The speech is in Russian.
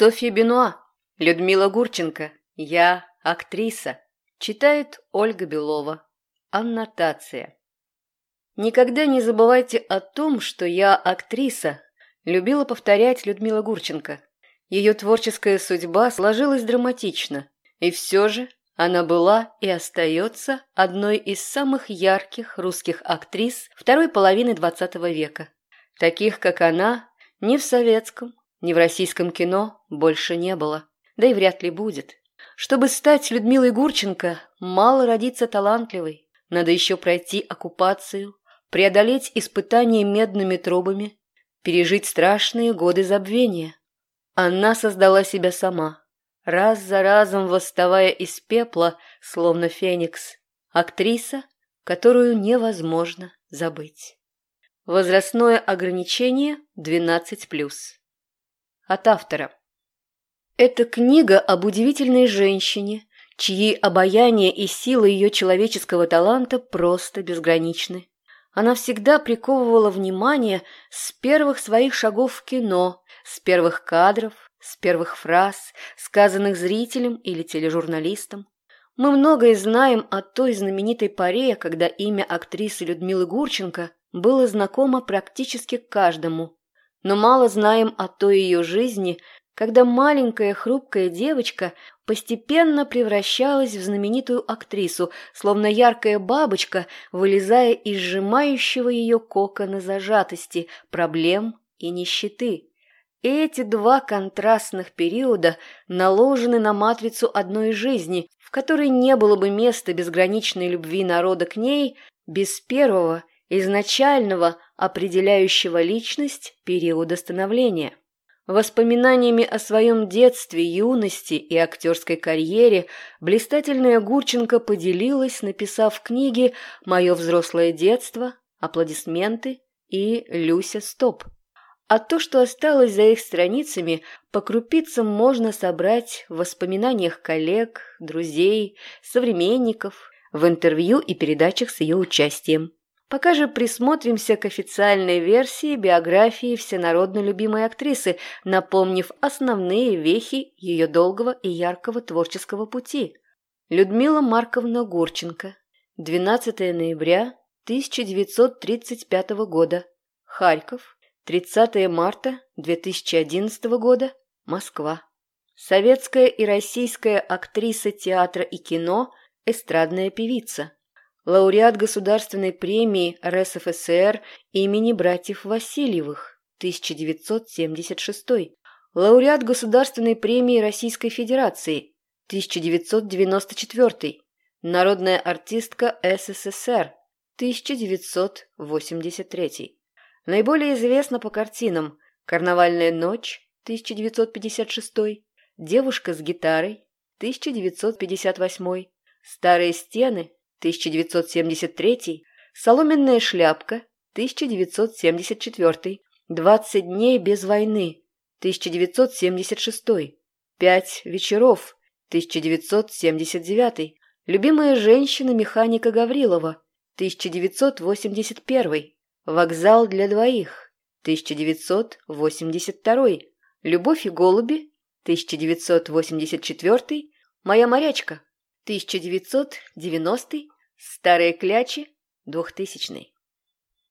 Софья Бенуа, Людмила Гурченко, я актриса. Читает Ольга Белова. Аннотация. Никогда не забывайте о том, что я актриса, любила повторять Людмила Гурченко. Ее творческая судьба сложилась драматично, и все же она была и остается одной из самых ярких русских актрис второй половины XX века. Таких, как она, ни в советском, ни в российском кино больше не было, да и вряд ли будет. Чтобы стать Людмилой Гурченко, мало родиться талантливой. Надо еще пройти оккупацию, преодолеть испытания медными трубами, пережить страшные годы забвения. Она создала себя сама, раз за разом восставая из пепла, словно феникс. Актриса, которую невозможно забыть. Возрастное ограничение 12+ от автора. Это книга об удивительной женщине, чьи обаяние и сила ее человеческого таланта просто безграничны. Она всегда приковывала внимание с первых своих шагов в кино, с первых кадров, с первых фраз, сказанных зрителям или тележурналистам. Мы многое знаем о той знаменитой паре, когда имя актрисы Людмилы Гурченко было знакомо практически каждому, но мало знаем о той ее жизни, когда маленькая хрупкая девочка постепенно превращалась в знаменитую актрису, словно яркая бабочка, вылезая из сжимающего ее кокона зажатости, проблем и нищеты. Эти два контрастных периода наложены на матрицу одной жизни, в которой не было бы места безграничной любви народа к ней без первого изначального, определяющего личность периода становления. Воспоминаниями о своем детстве, юности и актерской карьере блистательная Гурченко поделилась, написав в книге «Мое взрослое детство», «Аплодисменты» и «Люся, стоп». А то, что осталось за их страницами, по крупицам можно собрать в воспоминаниях коллег, друзей, современников, в интервью и передачах с ее участием. Пока же присмотримся к официальной версии биографии всенародно любимой актрисы, напомнив основные вехи ее долгого и яркого творческого пути. Людмила Марковна Гурченко. 12 ноября 1935 года. Харьков. 30 марта 2011 года. Москва. Советская и российская актриса театра и кино, эстрадная певица лауреат Государственной премии РСФСР имени братьев Васильевых, 1976, лауреат Государственной премии Российской Федерации, 1994, народная артистка СССР, 1983. Наиболее известна по картинам «Карнавальная ночь», 1956, «Девушка с гитарой», 1958, «Старые стены», 1973, «Соломенная шляпка», 1974, «20 дней без войны», 1976, «Пять вечеров», 1979, «Любимая женщина механика Гаврилова», 1981, «Вокзал для двоих», 1982, «Любовь и голуби», 1984, «Моя морячка», 1990 Старые клячи, 2000